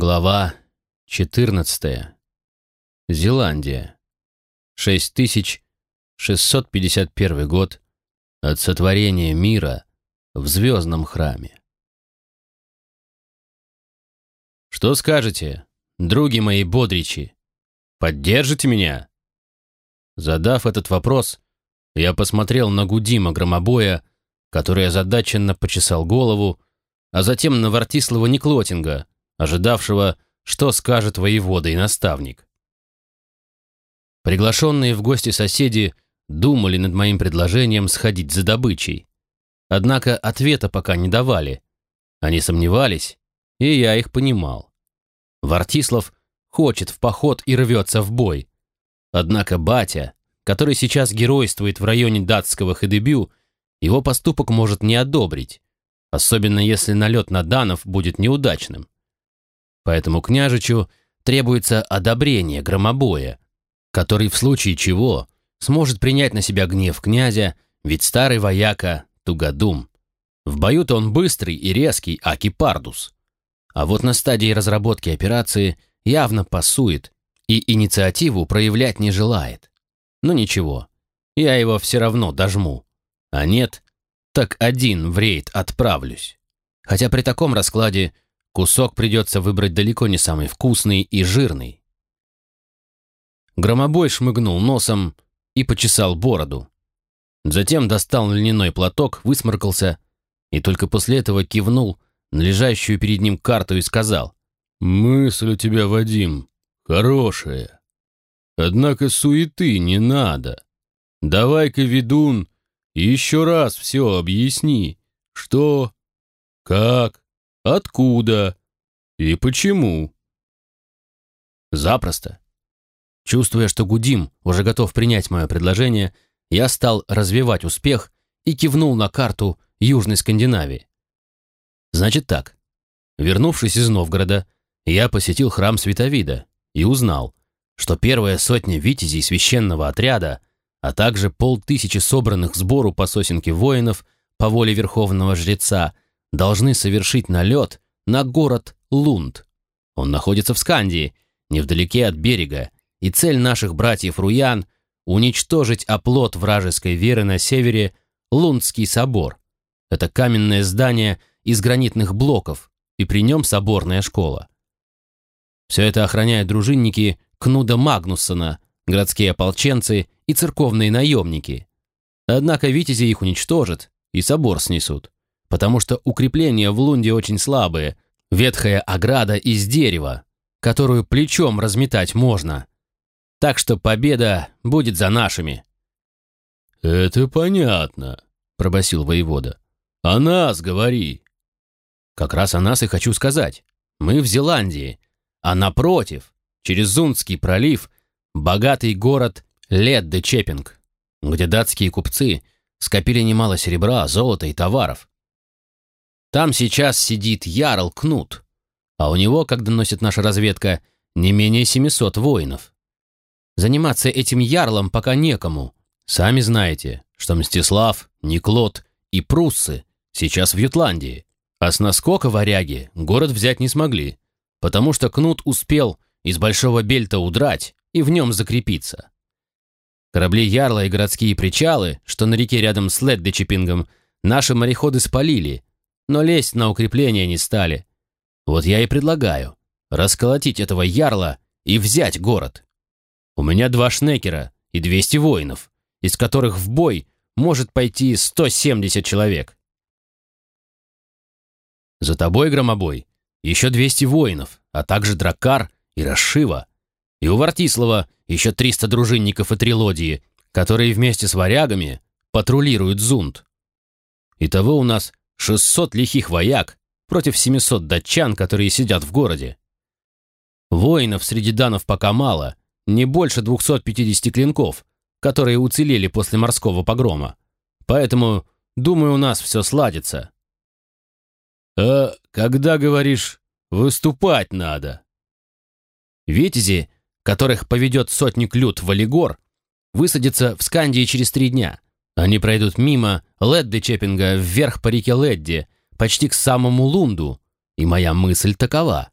Глава 14. Зеландия. 6651 год от сотворения мира в звездном храме. Что скажете, други мои бодричи? Поддержите меня? Задав этот вопрос, я посмотрел на Гудима Громобоя, который озадаченно почесал голову, а затем на Вартислава Никлотинга, ожидавшего, что скажет воевода и наставник. Приглашенные в гости соседи думали над моим предложением сходить за добычей. Однако ответа пока не давали. Они сомневались, и я их понимал. Вартислав хочет в поход и рвется в бой. Однако батя, который сейчас геройствует в районе датского Хедебю, его поступок может не одобрить, особенно если налет на данов будет неудачным. Поэтому княжичу требуется одобрение громобоя, который в случае чего сможет принять на себя гнев князя, ведь старый вояка Тугадум. В бою-то он быстрый и резкий, а кипардус. А вот на стадии разработки операции явно пасует и инициативу проявлять не желает. Но ничего, я его все равно дожму. А нет, так один в рейд отправлюсь. Хотя при таком раскладе кусок придется выбрать далеко не самый вкусный и жирный. Громобой шмыгнул носом и почесал бороду. Затем достал льняной платок, высморкался и только после этого кивнул на лежащую перед ним карту и сказал «Мысль у тебя, Вадим, хорошая. Однако суеты не надо. Давай-ка, ведун, еще раз все объясни. Что, как, откуда и почему?» Запросто. Чувствуя, что Гудим уже готов принять мое предложение, я стал развивать успех и кивнул на карту Южной Скандинавии. Значит так. Вернувшись из Новгорода, я посетил храм Световида и узнал, что первая сотня витязей священного отряда, а также полтысячи собранных сбору по сосенке воинов по воле верховного жреца должны совершить налет на город Лунд. Он находится в Скандии, невдалеке от берега, и цель наших братьев Руян — уничтожить оплот вражеской веры на севере Лундский собор. Это каменное здание из гранитных блоков, и при нем соборная школа. Все это охраняют дружинники Кнуда Магнуссона, городские ополченцы и церковные наемники. Однако витязи их уничтожат и собор снесут, потому что укрепления в Лунде очень слабые, ветхая ограда из дерева, которую плечом разметать можно — так что победа будет за нашими». «Это понятно», — пробасил воевода. «О нас говори». «Как раз о нас и хочу сказать. Мы в Зеландии, а напротив, через Зундский пролив, богатый город Ледде-Чеппинг, где датские купцы скопили немало серебра, золота и товаров. Там сейчас сидит Ярл Кнут, а у него, как доносит наша разведка, не менее 700 воинов. Заниматься этим ярлом пока некому. Сами знаете, что Мстислав, Никлот и Пруссы сейчас в Ютландии. А с наскока варяги город взять не смогли, потому что Кнут успел из Большого Бельта удрать и в нем закрепиться. Корабли Ярла и городские причалы, что на реке рядом с Леддечепингом, наши мореходы спалили, но лезть на укрепления не стали. Вот я и предлагаю расколотить этого Ярла и взять город. У меня два шнекера и 200 воинов, из которых в бой может пойти 170 человек. За тобой, Громобой, еще 200 воинов, а также Дракар и Расшива. И у Вартислава еще 300 дружинников и трилодии, которые вместе с варягами патрулируют Зунд. Итого у нас 600 лихих вояк против 700 датчан, которые сидят в городе. Воинов среди данов пока мало, не больше 250 клинков, которые уцелели после морского погрома. Поэтому, думаю, у нас все сладится. А когда, говоришь, выступать надо? Витязи, которых поведет сотник Лют Валигор, высадятся в Скандии через три дня. Они пройдут мимо Ледды-Чеппинга вверх по реке Ледди, почти к самому Лунду. И моя мысль такова.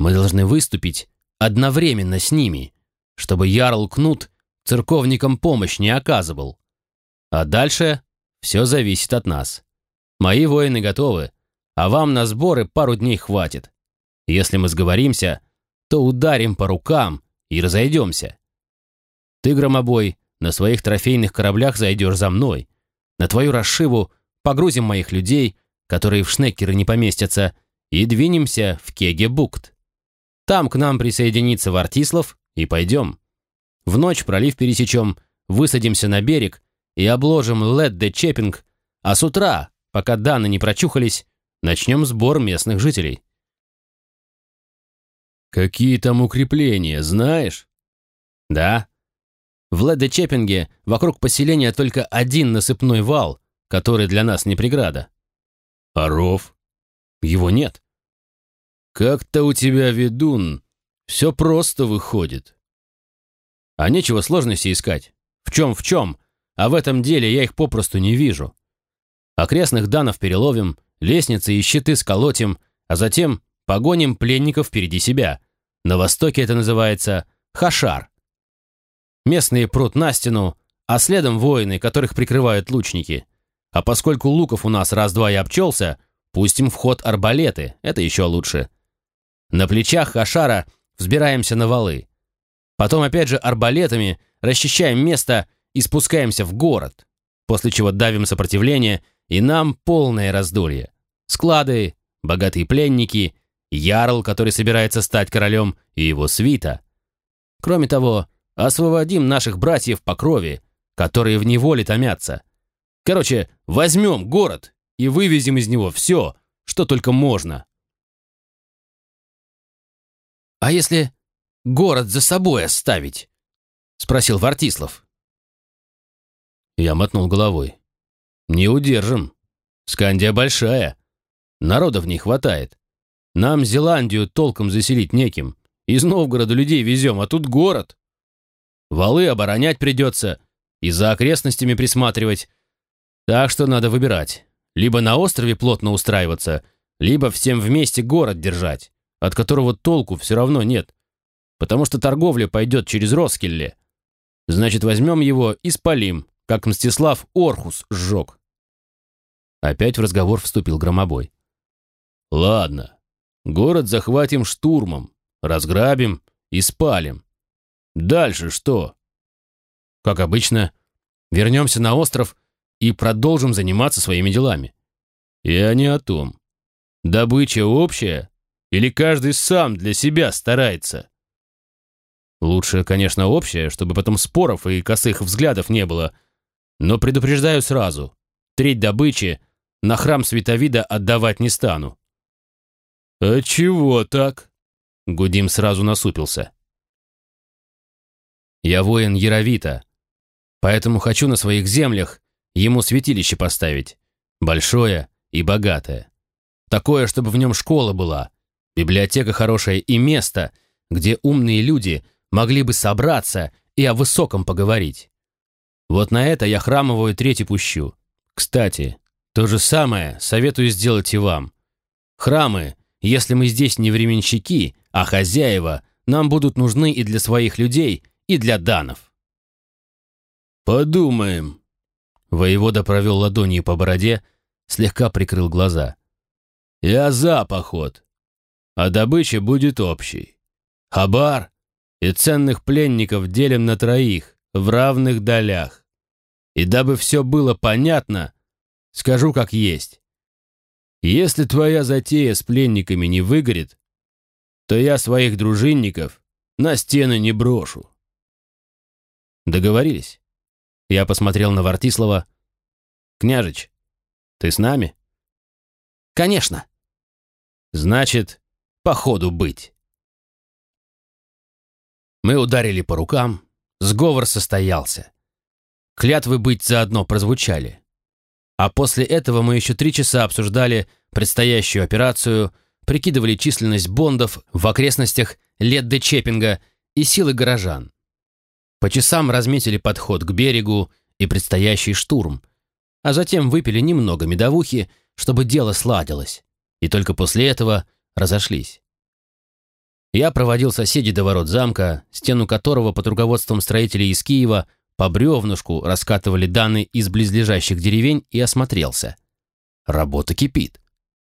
Мы должны выступить одновременно с ними, чтобы Ярл Кнут церковникам помощь не оказывал. А дальше все зависит от нас. Мои воины готовы, а вам на сборы пару дней хватит. Если мы сговоримся, то ударим по рукам и разойдемся. Ты, громобой, на своих трофейных кораблях зайдешь за мной. На твою расшиву погрузим моих людей, которые в шнекеры не поместятся, и двинемся в Кеге-Букт. Там к нам присоединится Вартислав, и пойдем. В ночь пролив пересечем, высадимся на берег и обложим Лед-де-Чеппинг, а с утра, пока Даны не прочухались, начнем сбор местных жителей. «Какие там укрепления, знаешь?» «Да. В Ледде-Чеппинге вокруг поселения только один насыпной вал, который для нас не преграда». «А ров?» «Его нет». «Как-то у тебя, ведун, все просто выходит». «А нечего сложности искать. В чем, в чем, а в этом деле я их попросту не вижу. Окрестных данов переловим, лестницы и щиты сколотим, а затем погоним пленников впереди себя. На востоке это называется хашар. Местные прут на стену, а следом воины, которых прикрывают лучники. А поскольку луков у нас раз-два и обчелся, пустим в ход арбалеты, это еще лучше. На плечах хашара взбираемся на валы. Потом опять же арбалетами расчищаем место и спускаемся в город, после чего давим сопротивление, и нам полное раздолье. Склады, богатые пленники, ярл, который собирается стать королем, и его свита. Кроме того, освободим наших братьев по крови, которые в неволе томятся. Короче, возьмем город и вывезем из него все, что только можно. «А если город за собой оставить?» — спросил Вартислав. Я мотнул головой. «Не удержим. Скандия большая. Народа в ней хватает. Нам Зеландию толком заселить неким. Из Новгорода людей везем, а тут город. Валы оборонять придется и за окрестностями присматривать. Так что надо выбирать. Либо на острове плотно устраиваться, либо всем вместе город держать, от которого толку все равно нет. Потому что торговля пойдет через Роскелле. Значит, возьмем его и спалим, как Мстислав Орхус сжег. Опять в разговор вступил Громобой. «Ладно, город захватим штурмом, разграбим и спалим. Дальше что?» «Как обычно, вернемся на остров и продолжим заниматься своими делами». «Я не о том. Добыча общая или каждый сам для себя старается?» «Лучше, конечно, общая, чтобы потом споров и косых взглядов не было», но предупреждаю сразу, треть добычи на храм Световида отдавать не стану». «А чего так?» Гудим сразу насупился. «Я воин Яровита, поэтому хочу на своих землях ему святилище поставить, большое и богатое. Такое, чтобы в нем школа была, библиотека хорошая и место, где умные люди могли бы собраться и о высоком поговорить. Вот на это я храмовую треть пущу. Кстати, то же самое советую сделать и вам. Храмы, если мы здесь не временщики, а хозяева, нам будут нужны и для своих людей, и для данов. Подумаем. Воевода провел ладонью по бороде, слегка прикрыл глаза. Я за поход. А добыча будет общей. Хабар и ценных пленников делим на троих в равных долях. И дабы все было понятно, скажу как есть. Если твоя затея с пленниками не выгорит, то я своих дружинников на стены не брошу. Договорились. Я посмотрел на Вартислава. «Княжич, ты с нами?» «Конечно». «Значит, по ходу быть». Мы ударили по рукам, Сговор состоялся. Клятвы быть заодно прозвучали. А после этого мы еще три часа обсуждали предстоящую операцию, прикидывали численность бондов в окрестностях Ледде-Чеппинга и силы горожан. По часам разметили подход к берегу и предстоящий штурм, а затем выпили немного медовухи, чтобы дело сладилось, и только после этого разошлись. Я проводил соседей до ворот замка, стену которого под руководством строителей из Киева по бревнушку раскатывали данные из близлежащих деревень и осмотрелся. Работа кипит.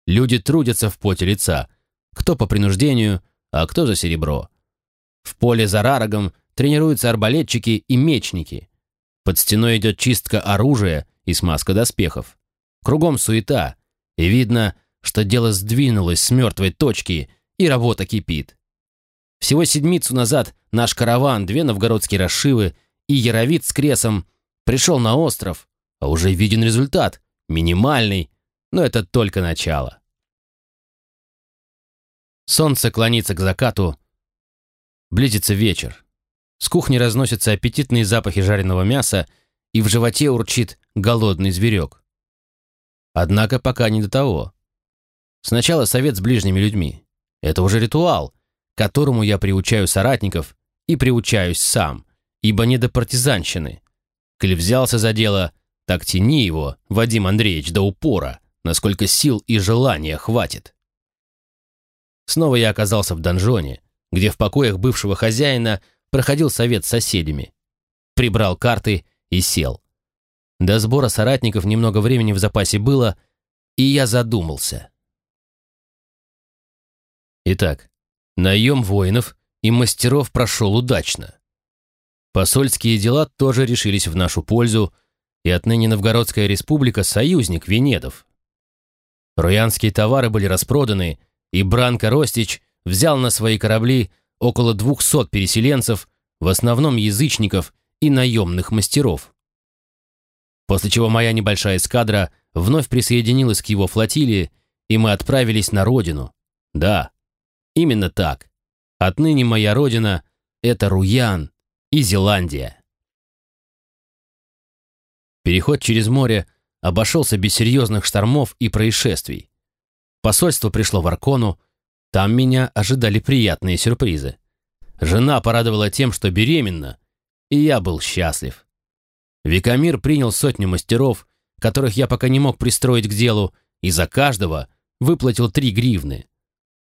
Люди трудятся в поте лица, кто по принуждению, а кто за серебро. В поле за Рарогом тренируются арбалетчики и мечники. Под стеной идет чистка оружия и смазка доспехов. Кругом суета, и видно, что дело сдвинулось с мертвой точки, и работа кипит. Всего седмицу назад наш караван, две новгородские расшивы и Яровит с Кресом пришел на остров, а уже виден результат, минимальный, но это только начало. Солнце клонится к закату, близится вечер. С кухни разносятся аппетитные запахи жареного мяса, и в животе урчит голодный зверек. Однако пока не до того. Сначала совет с ближними людьми. Это уже ритуал, которому я приучаю соратников и приучаюсь сам, ибо не до партизанщины. Коль взялся за дело, так тяни его, Вадим Андреевич, до упора, насколько сил и желания хватит. Снова я оказался в донжоне, где в покоях бывшего хозяина проходил совет с соседями. Прибрал карты и сел. До сбора соратников немного времени в запасе было, и я задумался. Итак, наем воинов и мастеров прошел удачно. Посольские дела тоже решились в нашу пользу, и отныне Новгородская республика – союзник Венедов. Руянские товары были распроданы, и Бранко Ростич взял на свои корабли около 200 переселенцев, в основном язычников и наемных мастеров. После чего моя небольшая эскадра вновь присоединилась к его флотилии, и мы отправились на родину. Да, именно так. Отныне моя родина — это Руян и Зеландия. Переход через море обошелся без серьезных штормов и происшествий. Посольство пришло в Аркону, там меня ожидали приятные сюрпризы. Жена порадовала тем, что беременна, и я был счастлив. Викамир принял сотню мастеров, которых я пока не мог пристроить к делу, и за каждого выплатил три гривны.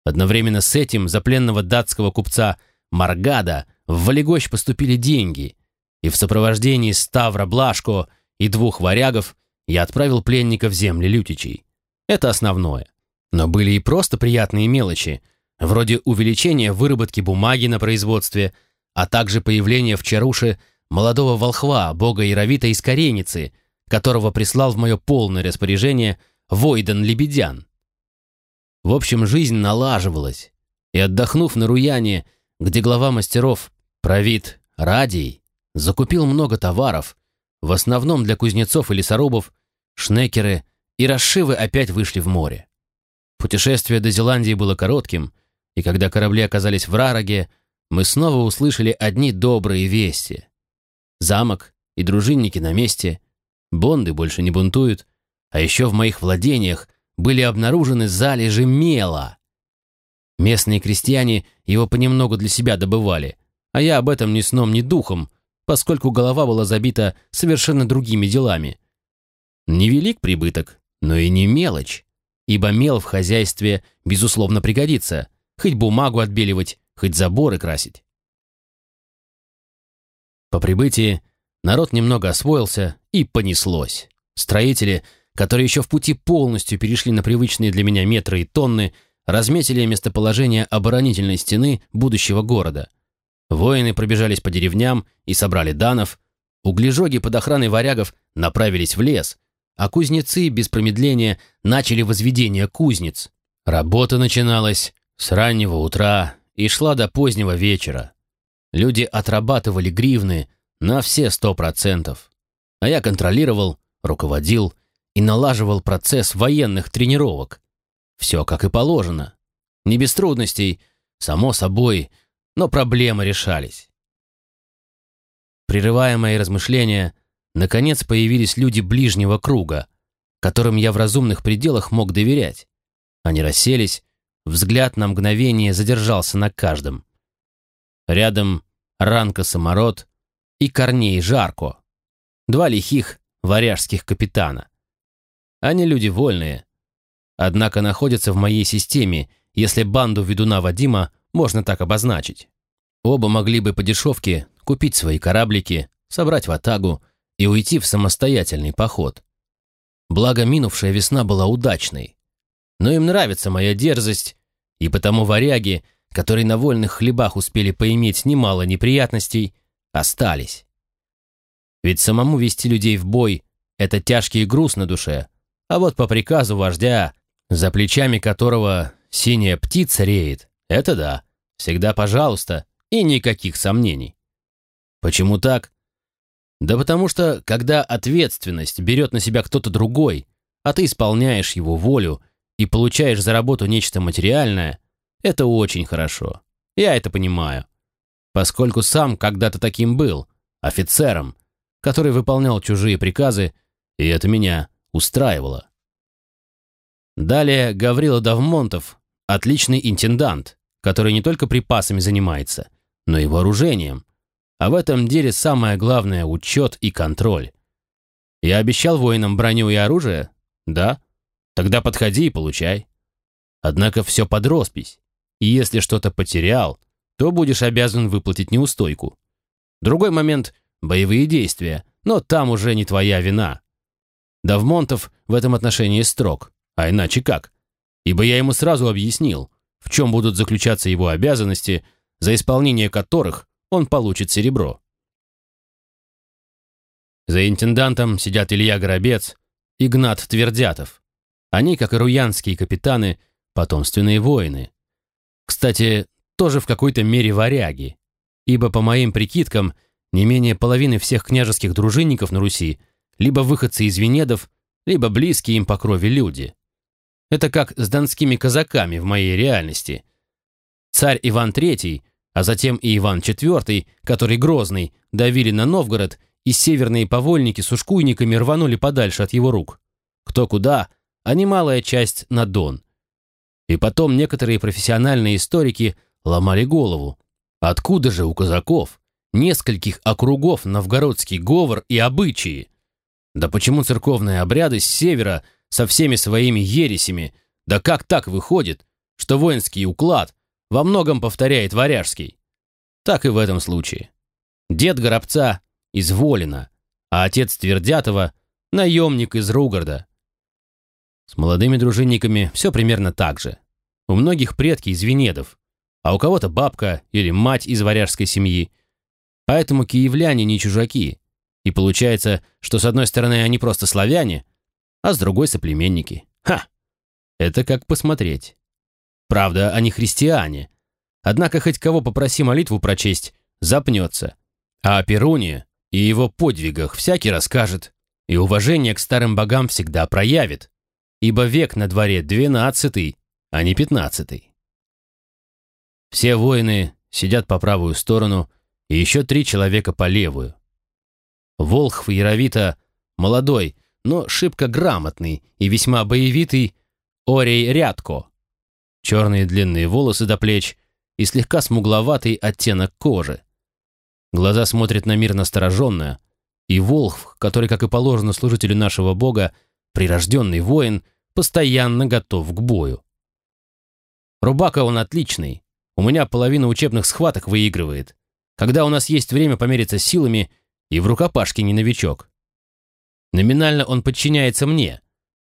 Одновременно с этим за пленного датского купца Маргада в Валегощ поступили деньги, и в сопровождении Ставра Блашко и двух варягов я отправил пленника в земли Лютичей. Это основное. Но были и просто приятные мелочи, вроде увеличения выработки бумаги на производстве, а также появления в Чаруше молодого волхва, бога Яровита из Кареницы, которого прислал в мое полное распоряжение Войден Лебедян. В общем, жизнь налаживалась, и отдохнув на Руяне, где глава мастеров, провид Радий, закупил много товаров, в основном для кузнецов и лесорубов, шнекеры и расшивы опять вышли в море. Путешествие до Зеландии было коротким, и когда корабли оказались в Рароге, мы снова услышали одни добрые вести. Замок и дружинники на месте, бонды больше не бунтуют, а еще в моих владениях были обнаружены залежи мела. Местные крестьяне его понемногу для себя добывали, а я об этом ни сном, ни духом, поскольку голова была забита совершенно другими делами. Невелик прибыток, но и не мелочь, ибо мел в хозяйстве, безусловно, пригодится, хоть бумагу отбеливать, хоть заборы красить. По прибытии народ немного освоился и понеслось. Строители, которые еще в пути полностью перешли на привычные для меня метры и тонны, разметили местоположение оборонительной стены будущего города. Воины пробежались по деревням и собрали данов, углежоги под охраной варягов направились в лес, а кузнецы без промедления начали возведение кузнец. Работа начиналась с раннего утра и шла до позднего вечера. Люди отрабатывали гривны на все сто процентов, а я контролировал, руководил и налаживал процесс военных тренировок. Все как и положено. Не без трудностей, само собой, но проблемы решались. Прерывая мои размышления, наконец появились люди ближнего круга, которым я в разумных пределах мог доверять. Они расселись, взгляд на мгновение задержался на каждом. Рядом Ранка Самород и Корней Жарко, два лихих варяжских капитана. Они люди вольные, однако находятся в моей системе, если банду ведуна Вадима можно так обозначить. Оба могли бы по дешевке купить свои кораблики, собрать ватагу и уйти в самостоятельный поход. Благо, минувшая весна была удачной. Но им нравится моя дерзость, и потому варяги, которые на вольных хлебах успели поиметь немало неприятностей, остались. Ведь самому вести людей в бой — это тяжкий груз на душе, а вот по приказу вождя, за плечами которого синяя птица реет, это да, всегда пожалуйста и никаких сомнений. Почему так? Да потому что, когда ответственность берет на себя кто-то другой, а ты исполняешь его волю и получаешь за работу нечто материальное, это очень хорошо. Я это понимаю. Поскольку сам когда-то таким был, офицером, который выполнял чужие приказы, и это меня устраивало. Далее Гаврила Давмонтов, отличный интендант, который не только припасами занимается, но и вооружением. А в этом деле самое главное – учет и контроль. Я обещал воинам броню и оружие? Да. Тогда подходи и получай. Однако все под роспись. И если что-то потерял, то будешь обязан выплатить неустойку. Другой момент – боевые действия, но там уже не твоя вина. Давмонтов в этом отношении строг, а иначе как? Ибо я ему сразу объяснил, в чем будут заключаться его обязанности, за исполнение которых он получит серебро. За интендантом сидят Илья Горобец, Игнат Твердятов. Они, как и руянские капитаны, потомственные воины. Кстати, тоже в какой-то мере варяги, ибо, по моим прикидкам, не менее половины всех княжеских дружинников на Руси либо выходцы из Венедов, либо близкие им по крови люди. Это как с донскими казаками в моей реальности. Царь Иван III, а затем и Иван IV, который Грозный, давили на Новгород, и северные повольники с ушкуйниками рванули подальше от его рук. Кто куда, а немалая часть на Дон. И потом некоторые профессиональные историки ломали голову. Откуда же у казаков, нескольких округов новгородский говор и обычаи? Да почему церковные обряды с севера со всеми своими ересями, да как так выходит, что воинский уклад во многом повторяет варяжский? Так и в этом случае. Дед Горобца из Волина, а отец Твердятова – наемник из Ругарда. С молодыми дружинниками все примерно так же. У многих предки из Венедов, а у кого-то бабка или мать из варяжской семьи. Поэтому киевляне не чужаки. И получается, что с одной стороны они просто славяне, а с другой соплеменники. Ха! Это как посмотреть. Правда, они христиане. Однако хоть кого попроси молитву прочесть, запнется. А о Перуне и его подвигах всякий расскажет, и уважение к старым богам всегда проявит ибо век на дворе двенадцатый, а не пятнадцатый. Все воины сидят по правую сторону, и еще три человека по левую. Волхв Яровита молодой, но шибко грамотный и весьма боевитый Орей Рядко. Черные длинные волосы до плеч и слегка смугловатый оттенок кожи. Глаза смотрят на мир настороженно, и Волхв, который, как и положено служителю нашего бога, прирожденный воин – постоянно готов к бою. Рубака он отличный. У меня половина учебных схваток выигрывает. Когда у нас есть время помериться силами, и в рукопашке не новичок. Номинально он подчиняется мне,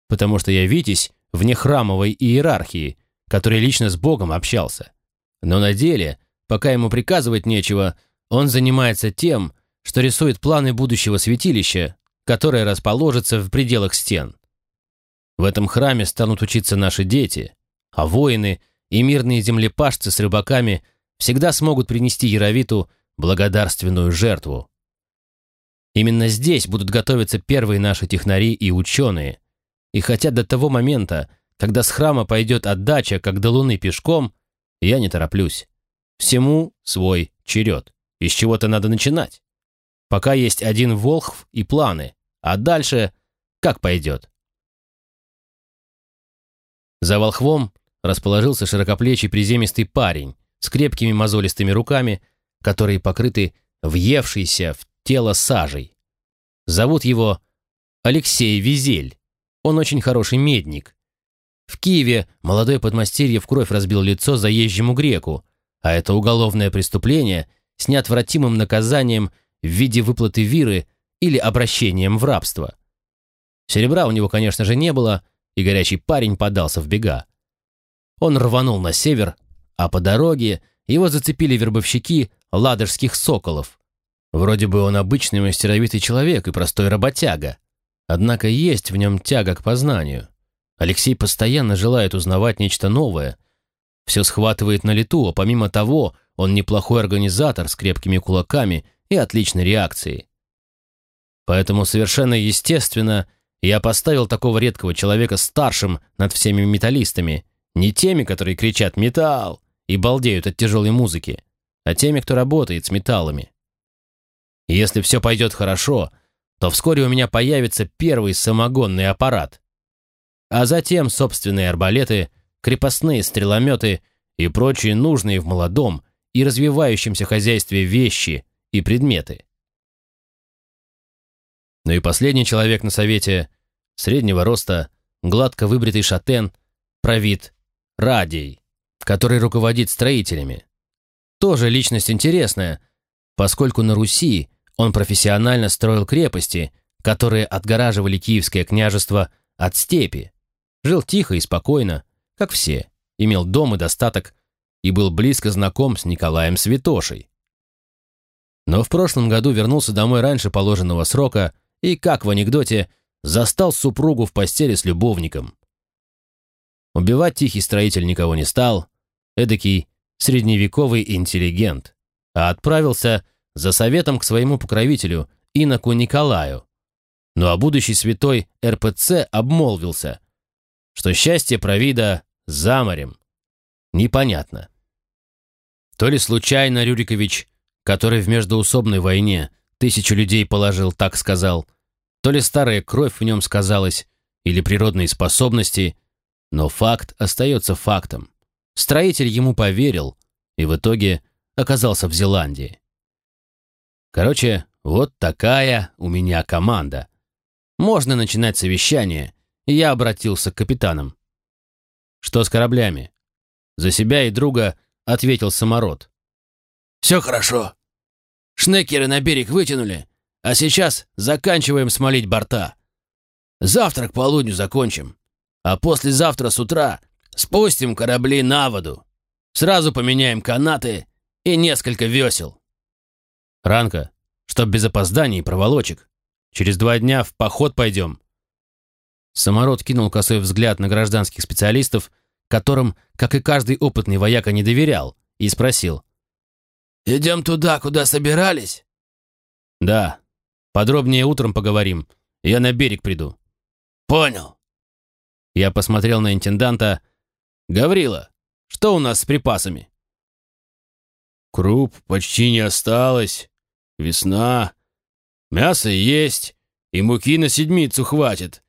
потому что я Витязь вне храмовой иерархии, который лично с Богом общался. Но на деле, пока ему приказывать нечего, он занимается тем, что рисует планы будущего святилища, которое расположится в пределах стен. В этом храме станут учиться наши дети, а воины и мирные землепашцы с рыбаками всегда смогут принести Яровиту благодарственную жертву. Именно здесь будут готовиться первые наши технари и ученые. И хотя до того момента, когда с храма пойдет отдача, как до луны пешком, я не тороплюсь. Всему свой черед. Из чего-то надо начинать. Пока есть один волхв и планы, а дальше как пойдет. За волхвом расположился широкоплечий приземистый парень с крепкими мозолистыми руками, которые покрыты въевшейся в тело сажей. Зовут его Алексей Визель. Он очень хороший медник. В Киеве молодой подмастерье в кровь разбил лицо заезжему греку, а это уголовное преступление с неотвратимым наказанием в виде выплаты виры или обращением в рабство. Серебра у него, конечно же, не было, и горячий парень подался в бега. Он рванул на север, а по дороге его зацепили вербовщики ладожских соколов. Вроде бы он обычный мастеровитый человек и простой работяга. Однако есть в нем тяга к познанию. Алексей постоянно желает узнавать нечто новое. Все схватывает на лету, а помимо того, он неплохой организатор с крепкими кулаками и отличной реакцией. Поэтому совершенно естественно я поставил такого редкого человека старшим над всеми металлистами, не теми, которые кричат «Металл!» и балдеют от тяжелой музыки, а теми, кто работает с металлами. Если все пойдет хорошо, то вскоре у меня появится первый самогонный аппарат. А затем собственные арбалеты, крепостные стрелометы и прочие нужные в молодом и развивающемся хозяйстве вещи и предметы. Ну и последний человек на совете, среднего роста, гладко выбритый шатен, провид, радий, который руководит строителями. Тоже личность интересная, поскольку на Руси он профессионально строил крепости, которые отгораживали Киевское княжество от степи. Жил тихо и спокойно, как все, имел дом и достаток и был близко знаком с Николаем Святошей. Но в прошлом году вернулся домой раньше положенного срока и, как в анекдоте, застал супругу в постели с любовником. Убивать тихий строитель никого не стал, эдакий средневековый интеллигент, а отправился за советом к своему покровителю, иноку Николаю. Ну а будущий святой РПЦ обмолвился, что счастье провида за морем. Непонятно. То ли случайно Рюрикович, который в междоусобной войне тысячу людей положил, так сказал, то ли старая кровь в нем сказалась, или природные способности, но факт остается фактом. Строитель ему поверил и в итоге оказался в Зеландии. Короче, вот такая у меня команда. Можно начинать совещание, я обратился к капитанам. Что с кораблями? За себя и друга ответил самород. Все хорошо. Шнекеры на берег вытянули, а сейчас заканчиваем смолить борта. Завтра к полудню закончим, а послезавтра с утра спустим корабли на воду. Сразу поменяем канаты и несколько весел. Ранка, чтоб без опозданий и проволочек. Через два дня в поход пойдем. Самород кинул косой взгляд на гражданских специалистов, которым, как и каждый опытный вояка, не доверял, и спросил. «Идем туда, куда собирались?» «Да. Подробнее утром поговорим. Я на берег приду». «Понял». Я посмотрел на интенданта. «Гаврила, что у нас с припасами?» «Круп почти не осталось. Весна. Мясо есть, и муки на седмицу хватит.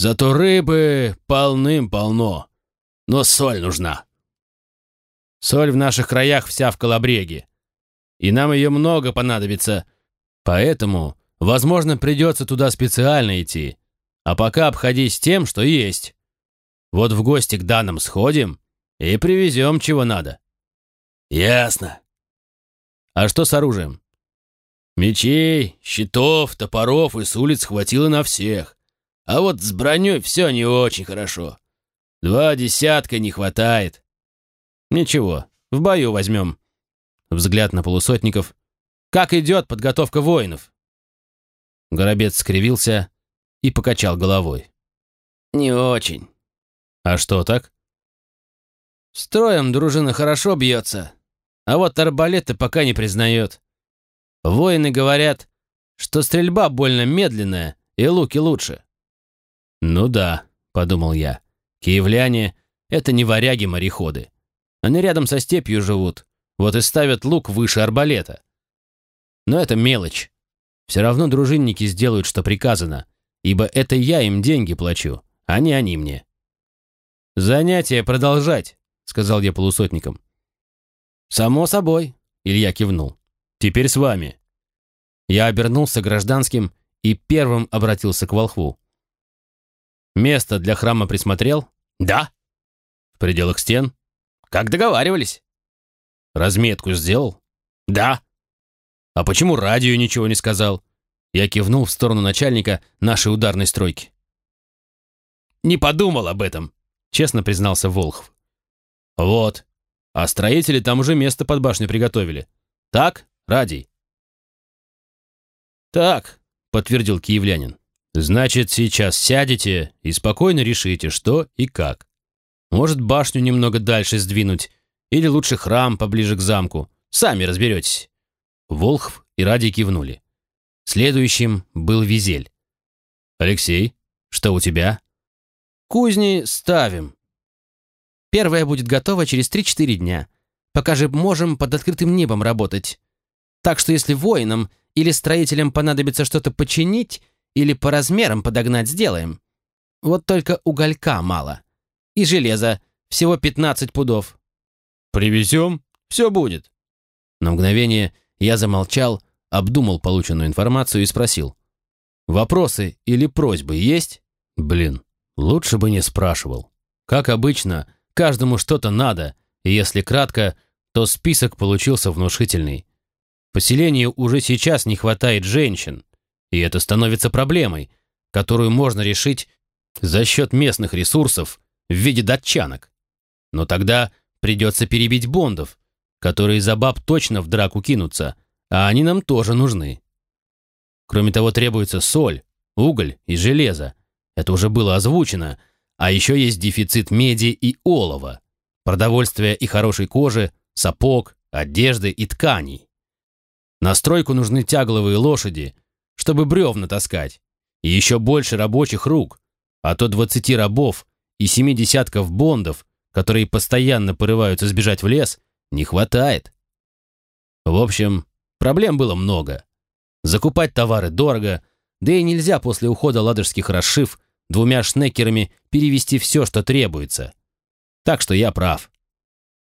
Зато рыбы полным-полно. Но соль нужна». «Соль в наших краях вся в колобреге. И нам ее много понадобится. Поэтому, возможно, придется туда специально идти. А пока обходись тем, что есть. Вот в гости к данным сходим и привезем чего надо». «Ясно». «А что с оружием?» Мечей, щитов, топоров и с улиц хватило на всех. А вот с броней все не очень хорошо. Два десятка не хватает. Ничего, в бою возьмем. Взгляд на полусотников. Как идет подготовка воинов? Горобец скривился и покачал головой. Не очень. А что так? Строем дружина хорошо бьется, а вот арбалеты пока не признает. Воины говорят, что стрельба больно медленная и луки лучше. «Ну да», — подумал я, — «киевляне — это не варяги-мореходы. Они рядом со степью живут, вот и ставят лук выше арбалета. Но это мелочь. Все равно дружинники сделают, что приказано, ибо это я им деньги плачу, а не они мне». «Занятие продолжать», — сказал я полусотникам. «Само собой», — Илья кивнул. Теперь с вами». Я обернулся гражданским и первым обратился к волхву. «Место для храма присмотрел?» «Да». «В пределах стен?» «Как договаривались». разметку сделал?» «Да». «А почему радио ничего не сказал?» Я кивнул в сторону начальника нашей ударной стройки. «Не подумал об этом», — честно признался Волхв. «Вот. А строители там уже место под башню приготовили. Так, Радий?» «Так», — подтвердил киевлянин. «Значит, сейчас сядете и спокойно решите, что и как. Может, башню немного дальше сдвинуть, или лучше храм поближе к замку. Сами разберетесь». Волхв и Радий кивнули. Следующим был Визель. «Алексей, что у тебя?» «Кузни ставим. Первая будет готова через 3-4 дня. Пока же можем под открытым небом работать. Так что если воинам или строителям понадобится что-то починить или по размерам подогнать, сделаем. Вот только уголька мало. И железа всего 15 пудов. «Привезем, все будет». На мгновение я замолчал, обдумал полученную информацию и спросил. «Вопросы или просьбы есть?» Блин, лучше бы не спрашивал. Как обычно, каждому что-то надо, и если кратко, то список получился внушительный. Поселению уже сейчас не хватает женщин, и это становится проблемой, которую можно решить за счет местных ресурсов в виде датчанок. Но тогда придется перебить бондов, которые за баб точно в драку кинутся, а они нам тоже нужны. Кроме того, требуется соль, уголь и железо. Это уже было озвучено. А еще есть дефицит меди и олова, продовольствия и хорошей кожи, сапог, одежды и тканей. На стройку нужны тягловые лошади, чтобы бревна таскать, и еще больше рабочих рук, а то 20 рабов и семи десятков бондов, которые постоянно порываются сбежать в лес, не хватает. В общем, проблем было много. Закупать товары дорого, да и нельзя после ухода ладожских расшив двумя шнекерами перевести все, что требуется. Так что я прав.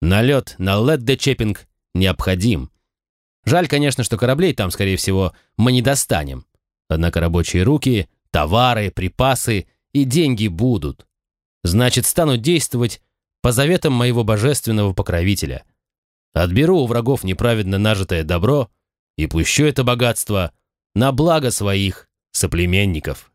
Налет на лед-де-чеппинг необходим, Жаль, конечно, что кораблей там, скорее всего, мы не достанем. Однако рабочие руки, товары, припасы и деньги будут. Значит, стану действовать по заветам моего божественного покровителя. Отберу у врагов неправедно нажитое добро и пущу это богатство на благо своих соплеменников.